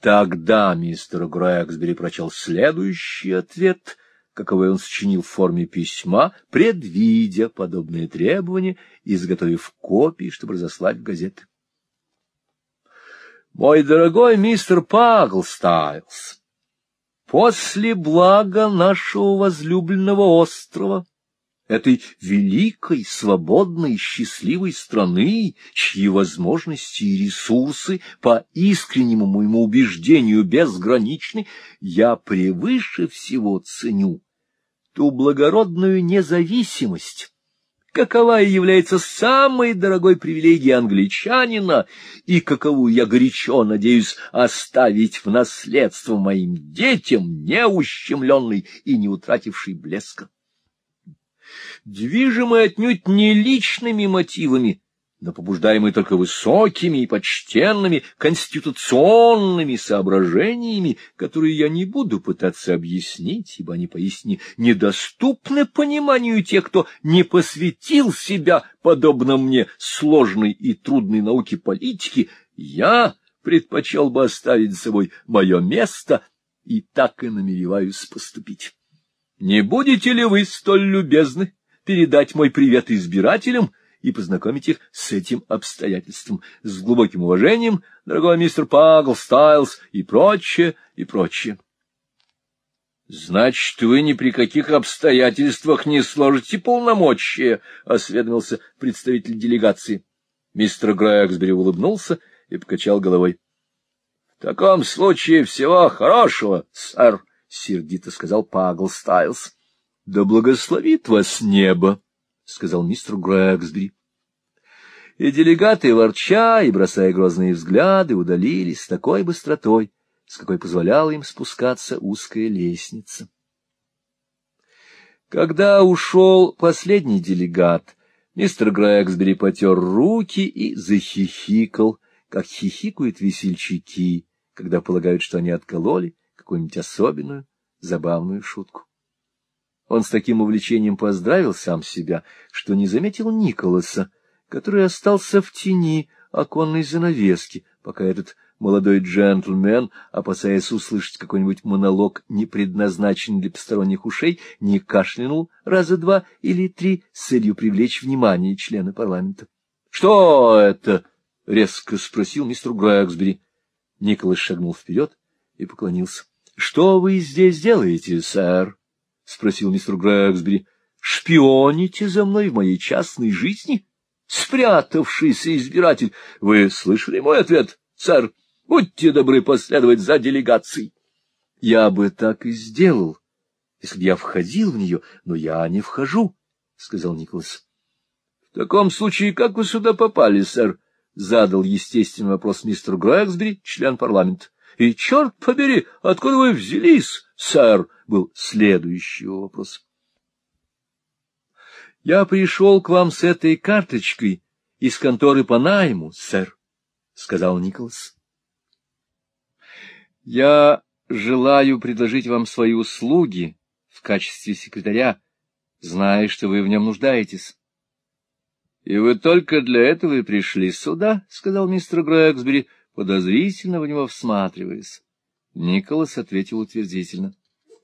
Тогда мистер Грэксбери прочел следующий ответ, каковой он сочинил в форме письма, предвидя подобные требования и изготовив копии, чтобы разослать в газеты. Мой дорогой мистер Паглстайлс, после блага нашего возлюбленного острова, этой великой, свободной, счастливой страны, чьи возможности и ресурсы, по искреннему моему убеждению, безграничны, я превыше всего ценю ту благородную независимость, какова является самой дорогой привилегией англичанина, и каковую я горячо надеюсь оставить в наследство моим детям, не ущемленный и не утративший блеска движимый отнюдь не личными мотивами, но побуждаемый только высокими и почтенными конституционными соображениями, которые я не буду пытаться объяснить, ибо они поистине недоступны пониманию тех, кто не посвятил себя, подобно мне, сложной и трудной науке политики, я предпочел бы оставить за собой мое место и так и намереваюсь поступить. Не будете ли вы столь любезны передать мой привет избирателям и познакомить их с этим обстоятельством. С глубоким уважением, дорогой мистер Пагл, Стайлз и прочее, и прочее. — Значит, вы ни при каких обстоятельствах не сложите полномочия, — осведомился представитель делегации. Мистер Грэксбери улыбнулся и покачал головой. — В таком случае всего хорошего, сэр, — сердито сказал Пагл Стайлз. Да благословит вас небо, — сказал мистер Грэксби. И делегаты, ворча и бросая грозные взгляды, удалились с такой быстротой, с какой позволяла им спускаться узкая лестница. Когда ушел последний делегат, мистер Грэксбери потер руки и захихикал, как хихикают весельчаки, когда полагают, что они откололи какую-нибудь особенную забавную шутку. Он с таким увлечением поздравил сам себя, что не заметил Николаса, который остался в тени оконной занавески, пока этот молодой джентльмен, опасаясь услышать какой-нибудь монолог, не предназначенный для посторонних ушей, не кашлянул раза два или три с целью привлечь внимание члена парламента. — Что это? — резко спросил мистер Грэксбери. Николас шагнул вперед и поклонился. — Что вы здесь делаете, сэр? — спросил мистер Грэксбери. — Шпионите за мной в моей частной жизни? Спрятавшийся избиратель. Вы слышали мой ответ, сэр? Будьте добры последовать за делегацией. — Я бы так и сделал, если бы я входил в нее, но я не вхожу, — сказал Николас. — В таком случае, как вы сюда попали, сэр? — задал естественный вопрос мистер Грэксбери, член парламента. — И, черт побери, откуда вы взялись, сэр? — был следующий вопрос. Я пришел к вам с этой карточкой из конторы по найму, сэр, — сказал Николас. Я желаю предложить вам свои услуги в качестве секретаря, зная, что вы в нем нуждаетесь. — И вы только для этого и пришли сюда, — сказал мистер Грэксбери, подозрительно в него всматриваясь. Николас ответил утвердительно.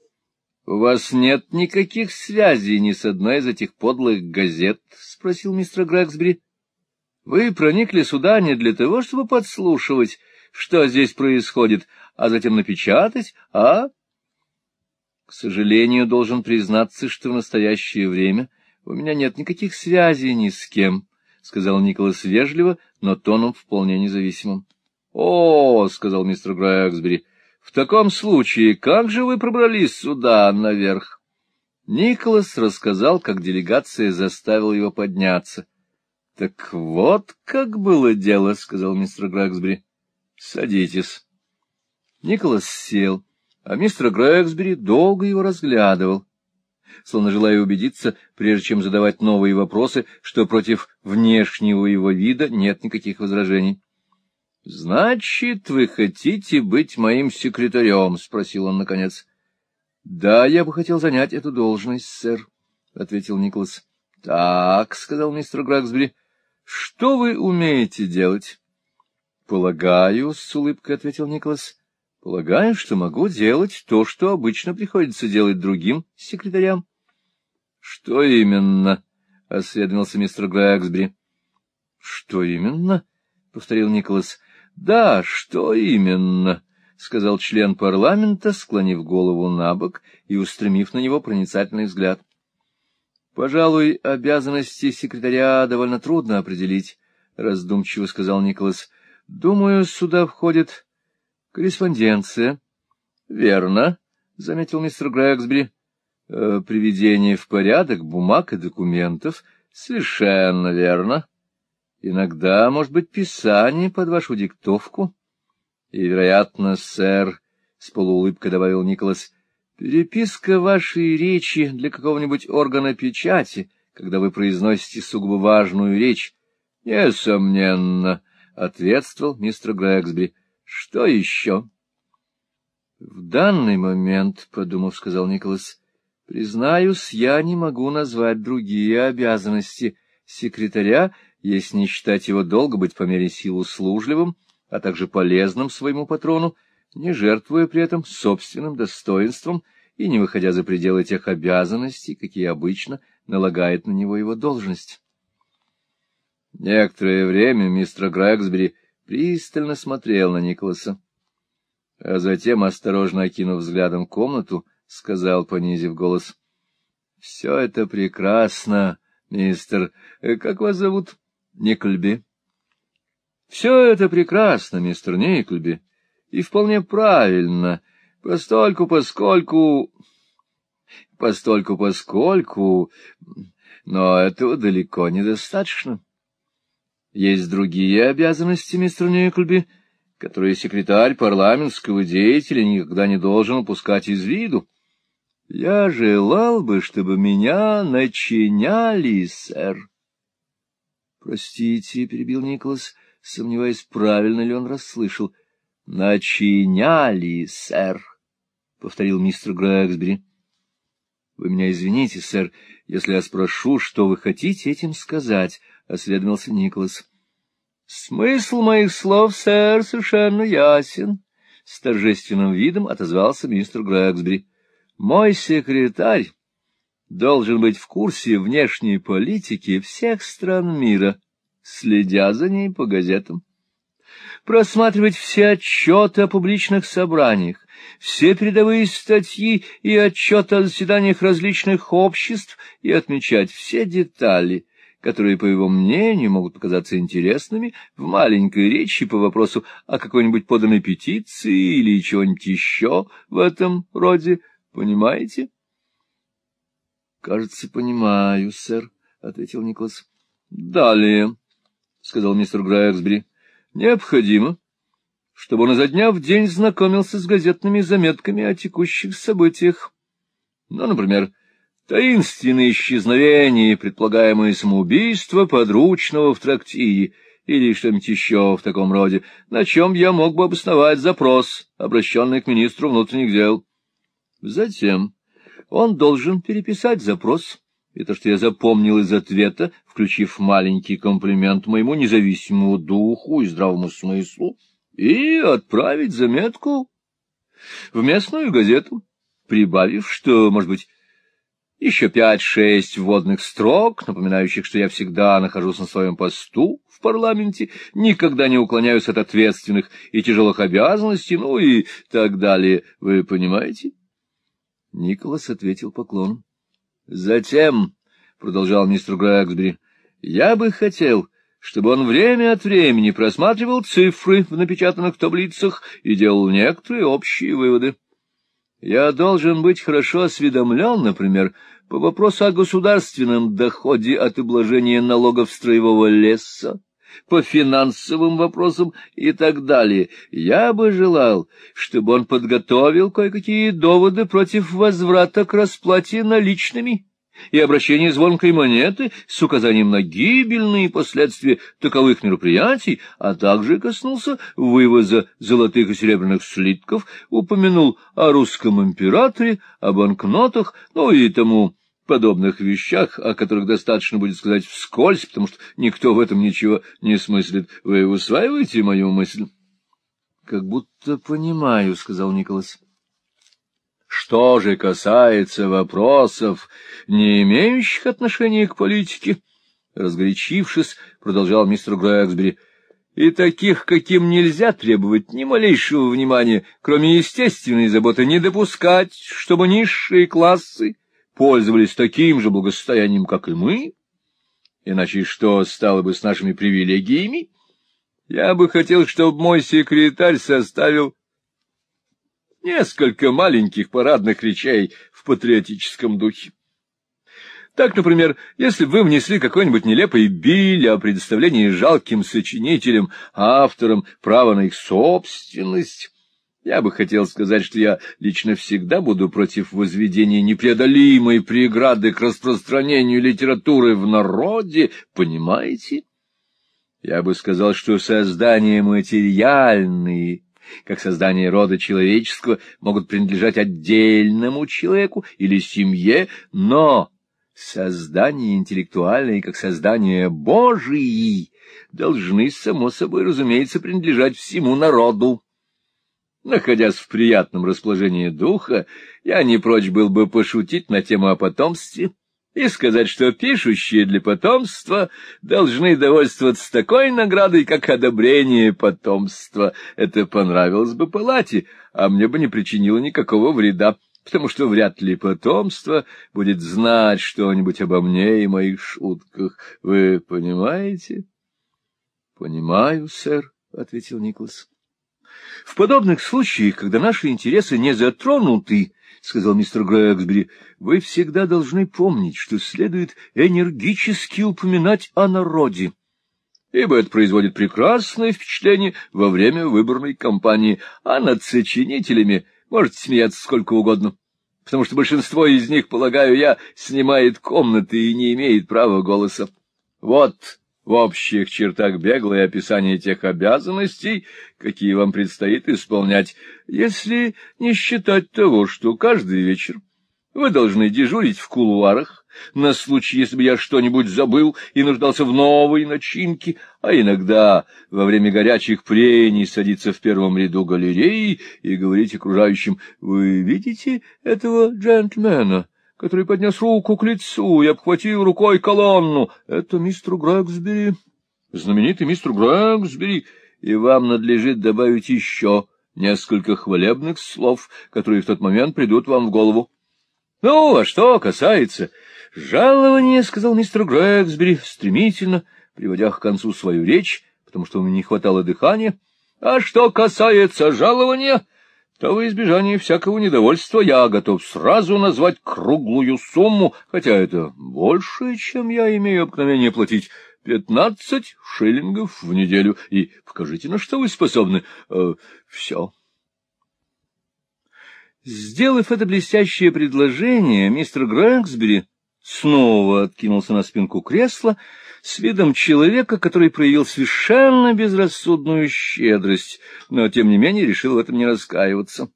— У вас нет никаких связей ни с одной из этих подлых газет? — спросил мистер Грэксбери. — Вы проникли сюда не для того, чтобы подслушивать, что здесь происходит, а затем напечатать, а? — К сожалению, должен признаться, что в настоящее время у меня нет никаких связей ни с кем, — сказал Николас вежливо, но тоном вполне независимым. — О, — сказал мистер Грэксбери, — в таком случае, как же вы пробрались сюда, наверх? Николас рассказал, как делегация заставила его подняться. — Так вот как было дело, — сказал мистер Грэксбери. — Садитесь. Николас сел, а мистер Грэксбери долго его разглядывал, словно желая убедиться, прежде чем задавать новые вопросы, что против внешнего его вида нет никаких возражений. — Значит, вы хотите быть моим секретарем? — спросил он наконец. — Да, я бы хотел занять эту должность, сэр, — ответил Николас. — Так, — сказал мистер Граксбери, — что вы умеете делать? — Полагаю, — с улыбкой ответил Николас, — Полагаю, что могу делать то, что обычно приходится делать другим секретарям. — Что именно? — осведомился мистер Грэксбери. — Что именно? — повторил Николас. — Да, что именно? — сказал член парламента, склонив голову на бок и устремив на него проницательный взгляд. — Пожалуй, обязанности секретаря довольно трудно определить, — раздумчиво сказал Николас. — Думаю, сюда входит Корреспонденция. — Верно, — заметил мистер Грэксбери. Э, — Приведение в порядок бумаг и документов. Совершенно верно. Иногда, может быть, писание под вашу диктовку. И, вероятно, сэр, — с полуулыбкой добавил Николас, — переписка вашей речи для какого-нибудь органа печати, когда вы произносите сугубо важную речь. — Несомненно, — ответствовал мистер Грэксбери. Что еще? — В данный момент, — подумав, сказал Николас, — признаюсь, я не могу назвать другие обязанности секретаря, если не считать его долго быть по мере сил услужливым, а также полезным своему патрону, не жертвуя при этом собственным достоинством и не выходя за пределы тех обязанностей, какие обычно налагает на него его должность. Некоторое время мистер Грэксбери пристально смотрел на Николаса, а затем, осторожно окинув взглядом комнату, сказал, понизив голос, — Все это прекрасно, мистер... Как вас зовут? Никльби. — Все это прекрасно, мистер Никльби, и вполне правильно, постольку, поскольку... Постольку, поскольку... Но этого далеко недостаточно. Есть другие обязанности, мистер Никльби, которые секретарь парламентского деятеля никогда не должен упускать из виду. Я желал бы, чтобы меня начиняли, сэр. Простите, — перебил Николас, сомневаясь, правильно ли он расслышал. — Начиняли, сэр, — повторил мистер Грэксбери. — Вы меня извините, сэр, если я спрошу, что вы хотите этим сказать, —— осведомился Николас. — Смысл моих слов, сэр, совершенно ясен, — с торжественным видом отозвался мистер Грэксбери. — Мой секретарь должен быть в курсе внешней политики всех стран мира, следя за ней по газетам просматривать все отчеты о публичных собраниях, все передовые статьи и отчеты о заседаниях различных обществ и отмечать все детали, которые, по его мнению, могут показаться интересными в маленькой речи по вопросу о какой-нибудь поданной петиции или чего-нибудь еще в этом роде. Понимаете? — Кажется, понимаю, сэр, — ответил Николас. — Далее, — сказал мистер Грайерсбери, — необходимо, чтобы он изо дня в день знакомился с газетными заметками о текущих событиях. Ну, например, — Таинственное исчезновение и предполагаемое самоубийство подручного в трактире или что-нибудь еще в таком роде, на чем я мог бы обосновать запрос, обращенный к министру внутренних дел. Затем он должен переписать запрос, и то, что я запомнил из ответа, включив маленький комплимент моему независимому духу и здравому смыслу, и отправить заметку в местную газету, прибавив, что, может быть, еще пять-шесть вводных строк, напоминающих, что я всегда нахожусь на своем посту в парламенте, никогда не уклоняюсь от ответственных и тяжелых обязанностей, ну и так далее. Вы понимаете? Николас ответил поклоном. — Затем, — продолжал мистер Грэксбери, — я бы хотел, чтобы он время от времени просматривал цифры в напечатанных таблицах и делал некоторые общие выводы. Я должен быть хорошо осведомлен, например, по вопросу о государственном доходе от обложения налогов строевого леса, по финансовым вопросам и так далее. Я бы желал, чтобы он подготовил кое-какие доводы против возврата к расплате наличными и обращение звонкой монеты с указанием на гибельные последствия таковых мероприятий, а также коснулся вывоза золотых и серебряных слитков, упомянул о русском императоре, о банкнотах, ну и тому подобных вещах, о которых достаточно будет сказать вскользь, потому что никто в этом ничего не смыслит. Вы усваиваете мою мысль? — Как будто понимаю, — сказал Николас. — Что же касается вопросов, не имеющих отношения к политике, — разгорячившись, продолжал мистер Грэксбери, — и таких, каким нельзя требовать ни малейшего внимания, кроме естественной заботы, не допускать, чтобы низшие классы пользовались таким же благосостоянием, как и мы, иначе что стало бы с нашими привилегиями? Я бы хотел, чтобы мой секретарь составил несколько маленьких парадных речей в патриотическом духе. Так, например, если бы вы внесли какой-нибудь нелепый биль о предоставлении жалким сочинителям, авторам права на их собственность, я бы хотел сказать, что я лично всегда буду против возведения непреодолимой преграды к распространению литературы в народе, понимаете? Я бы сказал, что создания материальные, как создание рода человеческого, могут принадлежать отдельному человеку или семье, но создание интеллектуальное, как создание Божие, должны, само собой, разумеется, принадлежать всему народу. Находясь в приятном расположении духа, я не прочь был бы пошутить на тему о потомстве и сказать, что пишущие для потомства должны довольствоваться такой наградой, как одобрение потомства. Это понравилось бы палате, а мне бы не причинило никакого вреда, потому что вряд ли потомство будет знать что-нибудь обо мне и моих шутках. Вы понимаете? — Понимаю, сэр, — ответил Николас. — В подобных случаях, когда наши интересы не затронуты, — сказал мистер Грэксбери, — вы всегда должны помнить, что следует энергически упоминать о народе, ибо это производит прекрасное впечатление во время выборной кампании, а над сочинителями можете смеяться сколько угодно, потому что большинство из них, полагаю я, снимает комнаты и не имеет права голоса. Вот в общих чертах беглое описание тех обязанностей, какие вам предстоит исполнять, если не считать того, что каждый вечер вы должны дежурить в кулуарах на случай, если бы я что-нибудь забыл и нуждался в новой начинке, а иногда во время горячих прений садиться в первом ряду галереи и говорить окружающим «Вы видите этого джентльмена?» Который поднес руку к лицу и обхватил рукой колонну. Это мистер Грэксбери, знаменитый мистер Грэксбери, и вам надлежит добавить еще несколько хвалебных слов, которые в тот момент придут вам в голову. — Ну, а что касается жалования, — сказал мистер Грэксбери, стремительно, приводя к концу свою речь, потому что у меня не хватало дыхания, — а что касается жалования то во избежание всякого недовольства я готов сразу назвать круглую сумму, хотя это больше, чем я имею обыкновение платить. Пятнадцать шиллингов в неделю. И покажите, на что вы способны. Э, все. Сделав это блестящее предложение, мистер Грэксбери снова откинулся на спинку кресла с видом человека, который проявил совершенно безрассудную щедрость, но, тем не менее, решил в этом не раскаиваться.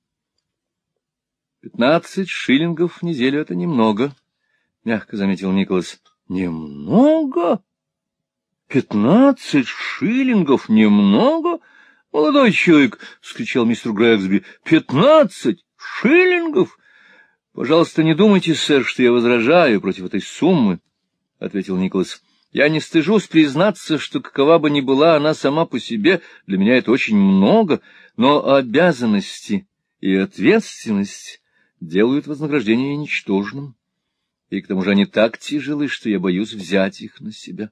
«Пятнадцать шиллингов в неделю — это немного», — мягко заметил Николас. «Немного? Пятнадцать шиллингов немного?» «Молодой человек!» — вскричал мистер Грэксби. «Пятнадцать шиллингов!» Пожалуйста, не думайте, сэр, что я возражаю против этой суммы, — ответил Николас. — Я не стыжусь признаться, что какова бы ни была она сама по себе, для меня это очень много, но обязанности и ответственность делают вознаграждение ничтожным, и к тому же они так тяжелы, что я боюсь взять их на себя.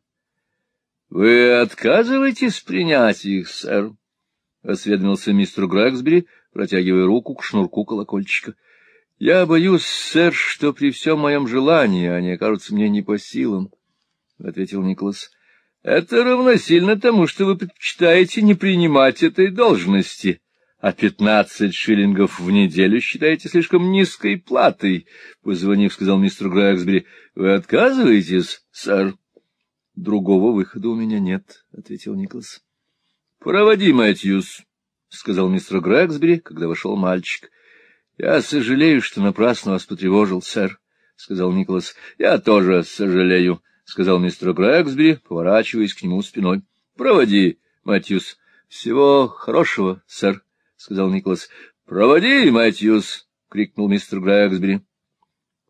— Вы отказываетесь принять их, сэр? — осведомился мистер Грэксбери, протягивая руку к шнурку колокольчика. —— Я боюсь, сэр, что при всем моем желании они окажутся мне не по силам, — ответил Николас. — Это равносильно тому, что вы предпочитаете не принимать этой должности, а пятнадцать шиллингов в неделю считаете слишком низкой платой, — позвонив, сказал мистер Грэксбери. — Вы отказываетесь, сэр? — Другого выхода у меня нет, — ответил Николас. — Проводи, Мэтьюс, — сказал мистер Грэксбери, когда вошел мальчик. — Я сожалею, что напрасно вас потревожил, сэр, — сказал Николас. — Я тоже сожалею, — сказал мистер Грэксби, поворачиваясь к нему спиной. — Проводи, Матьюс. — Всего хорошего, сэр, — сказал Николас. — Проводи, Мэтьюс! — крикнул мистер Грэксбери.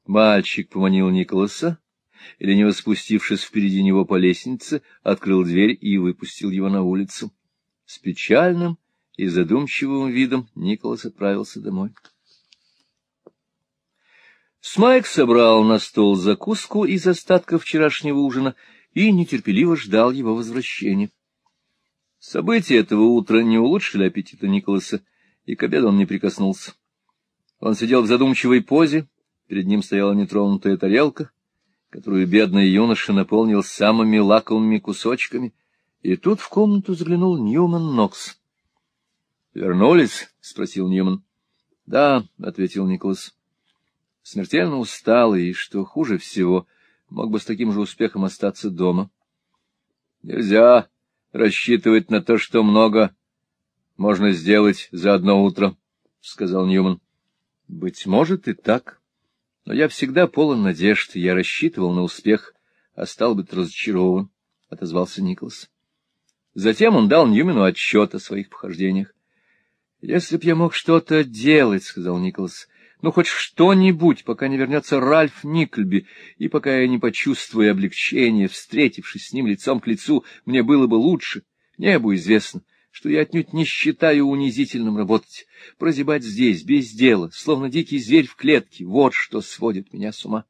Мальчик поманил Николаса, и, лениво спустившись впереди него по лестнице, открыл дверь и выпустил его на улицу. С печальным и задумчивым видом Николас отправился домой. Смайк собрал на стол закуску из остатков вчерашнего ужина и нетерпеливо ждал его возвращения. События этого утра не улучшили аппетита Николаса, и к обеду он не прикоснулся. Он сидел в задумчивой позе, перед ним стояла нетронутая тарелка, которую бедный юноша наполнил самыми лакомыми кусочками, и тут в комнату заглянул Ньюман Нокс. — Вернулись? — спросил Ньюман. — Да, — ответил Николас смертельно усталый и, что хуже всего, мог бы с таким же успехом остаться дома. Нельзя рассчитывать на то, что много можно сделать за одно утро, — сказал Ньюман. — Быть может и так, но я всегда полон надежд, я рассчитывал на успех, а стал быть разочарован, — отозвался Николас. Затем он дал Ньюману отчет о своих похождениях. — Если б я мог что-то делать, — сказал Николас, ну, хоть что-нибудь, пока не вернется Ральф Никльби, и пока я не почувствую облегчения, встретившись с ним лицом к лицу, мне было бы лучше. Небу известно, что я отнюдь не считаю унизительным работать, прозябать здесь, без дела, словно дикий зверь в клетке, вот что сводит меня с ума.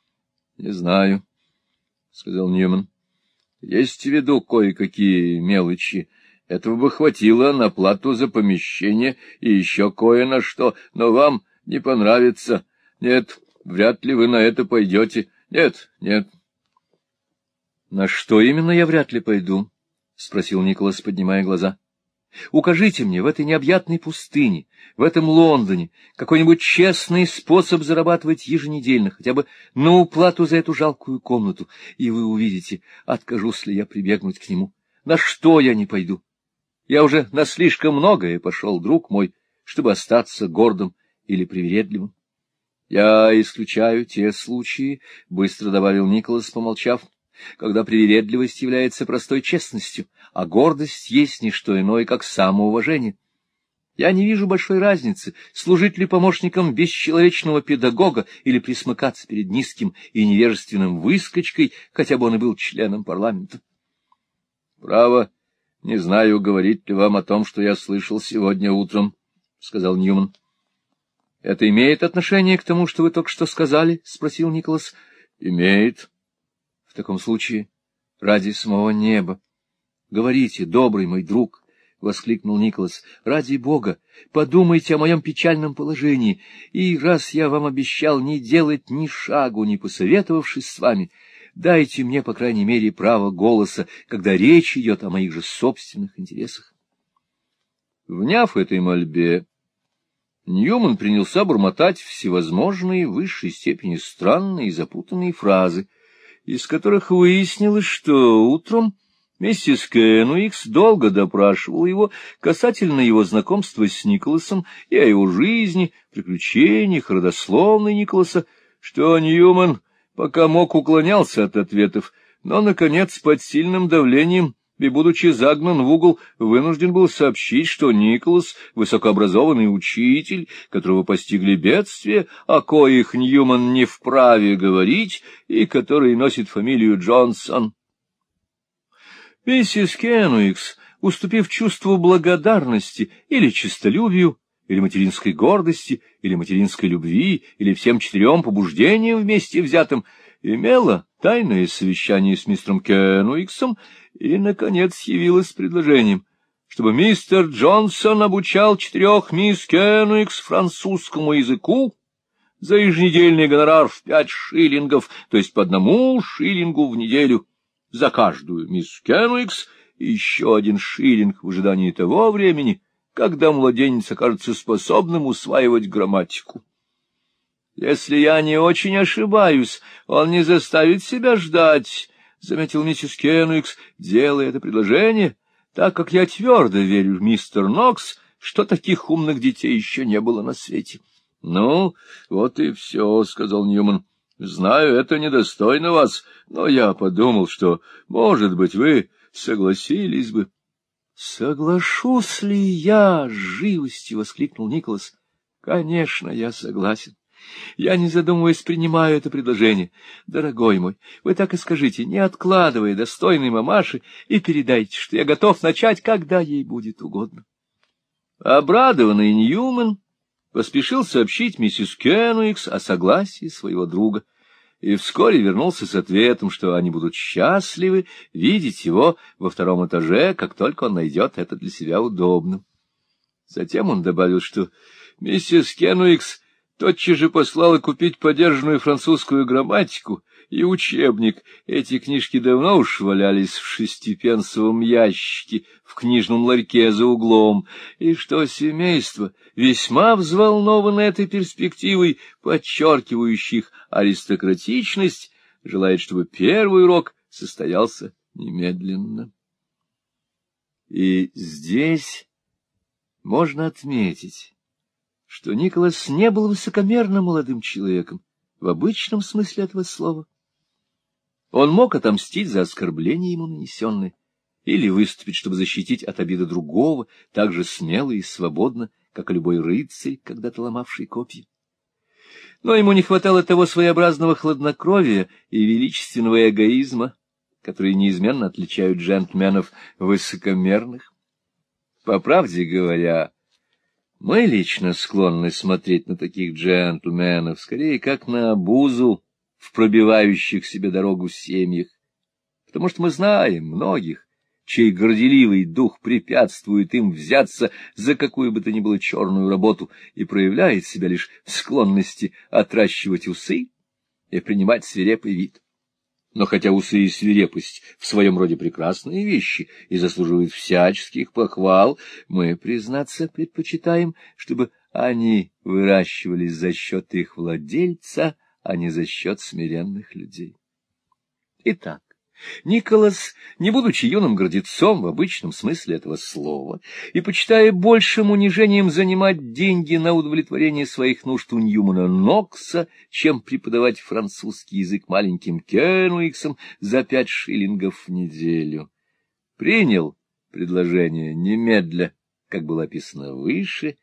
— Не знаю, — сказал Ньюман. — Есть в виду кое-какие мелочи. Этого бы хватило на плату за помещение и еще кое на что, но вам не понравится. Нет, вряд ли вы на это пойдете. Нет, нет. — На что именно я вряд ли пойду? — спросил Николас, поднимая глаза. — Укажите мне в этой необъятной пустыне, в этом Лондоне, какой-нибудь честный способ зарабатывать еженедельно, хотя бы на уплату за эту жалкую комнату, и вы увидите, откажусь ли я прибегнуть к нему. На что я не пойду? Я уже на слишком многое пошел, друг мой, чтобы остаться гордым или привередливым. Я исключаю те случаи, — быстро добавил Николас, помолчав, — когда привередливость является простой честностью, а гордость есть не что иное, как самоуважение. Я не вижу большой разницы, служить ли помощником бесчеловечного педагога или присмыкаться перед низким и невежественным выскочкой, хотя бы он и был членом парламента. Право, не знаю, говорить ли вам о том, что я слышал сегодня утром, — сказал Ньюман. — Это имеет отношение к тому, что вы только что сказали? — спросил Николас. — Имеет. — В таком случае, ради самого неба. — Говорите, добрый мой друг, — воскликнул Николас, — ради Бога, подумайте о моем печальном положении, и раз я вам обещал не делать ни шагу, не посоветовавшись с вами, дайте мне, по крайней мере, право голоса, когда речь идет о моих же собственных интересах. Вняв этой мольбе, Ньюман принялся бормотать всевозможные в высшей степени странные и запутанные фразы, из которых выяснилось, что утром миссис Кенуикс долго допрашивала его касательно его знакомства с Николасом и о его жизни, приключениях, родословной Николаса, что Ньюман пока мог уклонялся от ответов, но, наконец, под сильным давлением и, будучи загнан в угол, вынужден был сообщить, что Николас — высокообразованный учитель, которого постигли бедствия, о коих Ньюман не вправе говорить, и который носит фамилию Джонсон. Миссис Кенуикс, уступив чувству благодарности или честолюбию, или материнской гордости, или материнской любви, или всем четырем побуждениям вместе взятым, имела тайное совещание с мистером Кенуиксом и, наконец, явилась с предложением, чтобы мистер Джонсон обучал четырех мисс Кенуикс французскому языку за еженедельный гонорар в пять шиллингов, то есть по одному шиллингу в неделю за каждую мисс Кенуикс и еще один шиллинг в ожидании того времени, когда младенец окажется способным усваивать грамматику. Если я не очень ошибаюсь, он не заставит себя ждать, — заметил миссис Кенуикс, делая это предложение, так как я твердо верю в мистер Нокс, что таких умных детей еще не было на свете. — Ну, вот и все, — сказал Ньюман. — Знаю, это недостойно вас, но я подумал, что, может быть, вы согласились бы. — Соглашусь ли я? — живостью воскликнул Николас. — Конечно, я согласен. Я, не задумываясь, принимаю это предложение. Дорогой мой, вы так и скажите, не откладывая достойной мамаши, и передайте, что я готов начать, когда ей будет угодно. Обрадованный Ньюман поспешил сообщить миссис Кенуикс о согласии своего друга и вскоре вернулся с ответом, что они будут счастливы видеть его во втором этаже, как только он найдет это для себя удобным. Затем он добавил, что миссис Кенуикс тотчас же послала купить подержанную французскую грамматику и учебник. Эти книжки давно уж валялись в шестипенсовом ящике в книжном ларьке за углом, и что семейство, весьма взволновано этой перспективой, подчеркивающих аристократичность, желает, чтобы первый урок состоялся немедленно. И здесь можно отметить, что Николас не был высокомерным молодым человеком в обычном смысле этого слова. Он мог отомстить за оскорбление ему нанесенное или выступить, чтобы защитить от обиды другого, так же смело и свободно, как и любой рыцарь, когда-то ломавший копья. Но ему не хватало того своеобразного хладнокровия и величественного эгоизма, которые неизменно отличают джентльменов высокомерных. По правде говоря, мы лично склонны смотреть на таких джентльменов скорее как на обузу в пробивающих себе дорогу семьях, потому что мы знаем многих, чей горделивый дух препятствует им взяться за какую бы то ни было черную работу и проявляет себя лишь в склонности отращивать усы и принимать свирепый вид. Но хотя усы и свирепость в своем роде прекрасные вещи и заслуживают всяческих похвал, мы, признаться, предпочитаем, чтобы они выращивались за счет их владельца, а не за счет смиренных людей. Итак, Николас, не будучи юным гордецом в обычном смысле этого слова и почитая большим унижением занимать деньги на удовлетворение своих нужд у Ньюмана Нокса, чем преподавать французский язык маленьким Кенуиксом за пять шиллингов в неделю, принял предложение немедля, как было описано выше,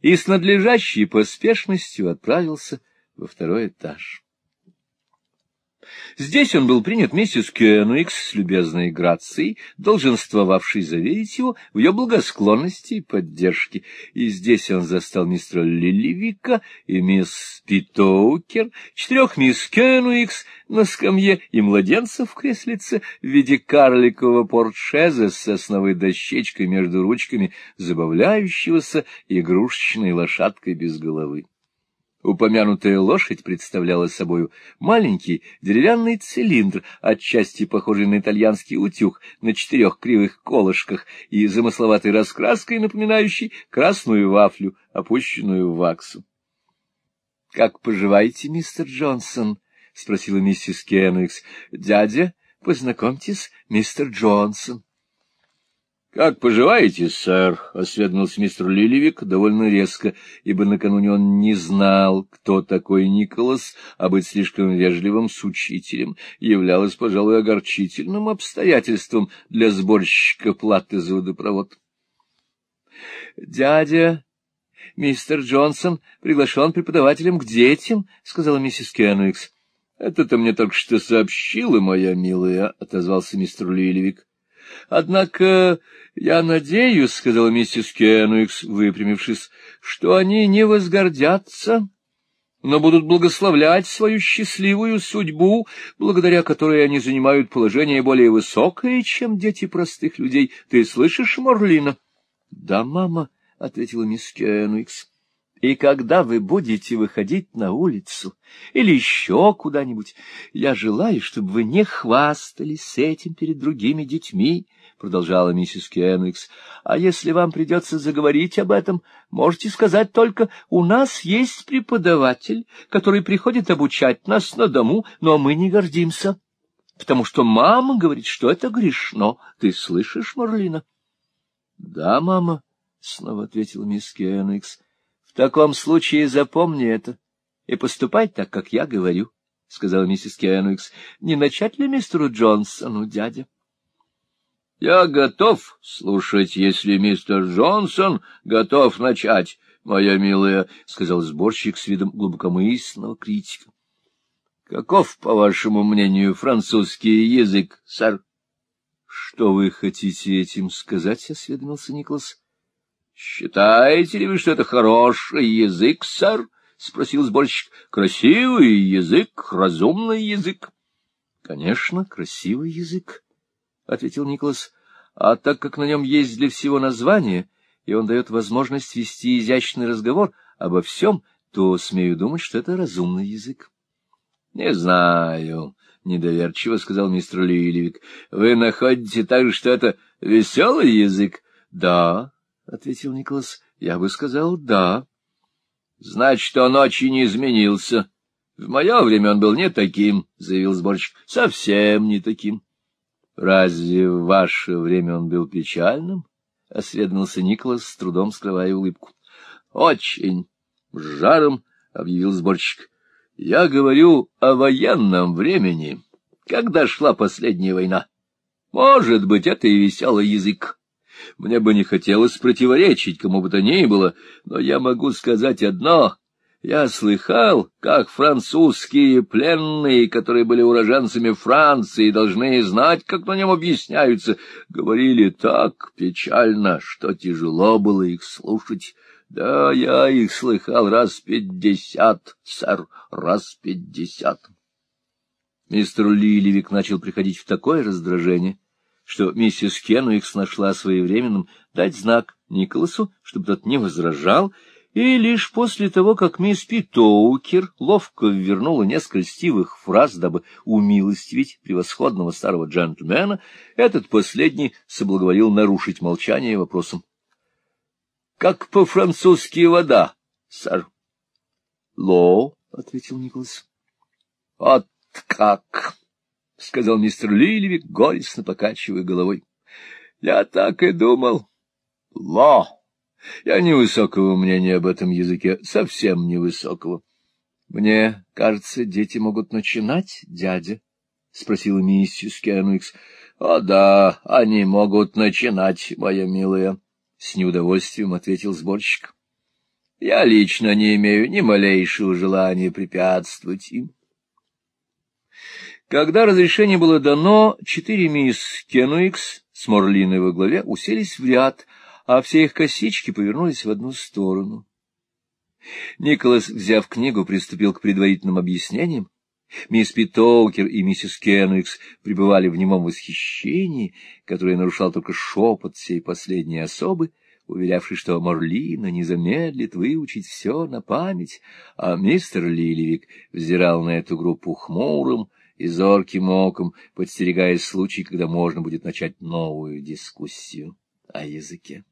и с надлежащей поспешностью отправился во второй этаж. Здесь он был принят миссис Кенуикс с любезной грацией, долженствовавшей заверить его в ее благосклонности и поддержке. И здесь он застал мистера Лилливика и мисс Питоукер, четырех мисс Кенуикс на скамье и младенцев в креслице в виде карликового портшеза с сосновой дощечкой между ручками, забавляющегося игрушечной лошадкой без головы. Упомянутая лошадь представляла собою маленький деревянный цилиндр, отчасти похожий на итальянский утюг, на четырех кривых колышках и замысловатой раскраской, напоминающей красную вафлю, опущенную в ваксу. — Как поживаете, мистер Джонсон? — спросила миссис Кенуикс. — Дядя, познакомьтесь, мистер Джонсон. — Как поживаете, сэр? — осведомился мистер Лилевик довольно резко, ибо накануне он не знал, кто такой Николас, а быть слишком вежливым с учителем являлось, пожалуй, огорчительным обстоятельством для сборщика платы за водопровод. — Дядя, мистер Джонсон приглашен преподавателем к детям, — сказала миссис Кенуикс. — Это-то мне только что сообщила, моя милая, — отозвался мистер Лилевик. — Однако я надеюсь, — сказала миссис Кенуикс, выпрямившись, — что они не возгордятся, но будут благословлять свою счастливую судьбу, благодаря которой они занимают положение более высокое, чем дети простых людей. Ты слышишь, Морлина? — Да, мама, — ответила мисс Кенуикс. И когда вы будете выходить на улицу или еще куда-нибудь, я желаю, чтобы вы не хвастались этим перед другими детьми, — продолжала миссис Кенвикс. — А если вам придется заговорить об этом, можете сказать только, у нас есть преподаватель, который приходит обучать нас на дому, но мы не гордимся, потому что мама говорит, что это грешно. Ты слышишь, Марлина? — Да, мама, — снова ответила мисс Кенвикс. — В таком случае запомни это и поступай так, как я говорю, — сказала миссис Кенвикс. — Не начать ли мистеру Джонсону, дядя? — Я готов слушать, если мистер Джонсон готов начать, моя милая, — сказал сборщик с видом глубокомысленного критика. — Каков, по вашему мнению, французский язык, сэр? — Что вы хотите этим сказать? — осведомился Николас. — Считаете ли вы, что это хороший язык, сэр? — спросил сборщик. — Красивый язык, разумный язык. — Конечно, красивый язык, — ответил Николас. — А так как на нем есть для всего название, и он дает возможность вести изящный разговор обо всем, то смею думать, что это разумный язык. — Не знаю, — недоверчиво сказал мистер Лилевик. — Вы находите так, что это веселый язык? — Да, — ответил Николас. — Я бы сказал «да». — Значит, он очень изменился. В мое время он был не таким, — заявил сборщик. — Совсем не таким. — Разве в ваше время он был печальным? — осведомился Николас, с трудом скрывая улыбку. — Очень. — С жаром, — объявил сборщик. — Я говорю о военном времени, когда шла последняя война. Может быть, это и веселый язык. Мне бы не хотелось противоречить кому бы то ни было, но я могу сказать одно. Я слыхал, как французские пленные, которые были уроженцами Франции, должны знать, как на нем объясняются, говорили так печально, что тяжело было их слушать. Да, я их слыхал раз пятьдесят, сэр, раз пятьдесят. Мистер Лилевик начал приходить в такое раздражение, что миссис Кенуикс нашла своевременным дать знак Николасу, чтобы тот не возражал, и лишь после того, как мисс Питоукер ловко вернула несколько льстивых фраз, дабы умилостивить превосходного старого джентльмена, этот последний соблаговорил нарушить молчание вопросом. — Как по-французски вода, сэр? — Ло, — ответил Николас. — Вот как! — сказал мистер Лильвик, горестно покачивая головой. — Я так и думал. — Ло! Я невысокого мнения об этом языке, совсем невысокого. — Мне кажется, дети могут начинать, дядя? — спросила миссис Кенуикс. — О да, они могут начинать, моя милая, — с неудовольствием ответил сборщик. — Я лично не имею ни малейшего желания препятствовать им. Когда разрешение было дано, четыре мисс Кенуикс с Морлиной во главе уселись в ряд, а все их косички повернулись в одну сторону. Николас, взяв книгу, приступил к предварительным объяснениям. Мисс Питоукер и миссис Кенуикс пребывали в немом восхищении, которое нарушал только шепот всей последней особы, уверявший, что Морлина не замедлит выучить все на память, а мистер Лилевик взирал на эту группу хмурым, и зорким оком, подстерегая случай, когда можно будет начать новую дискуссию о языке.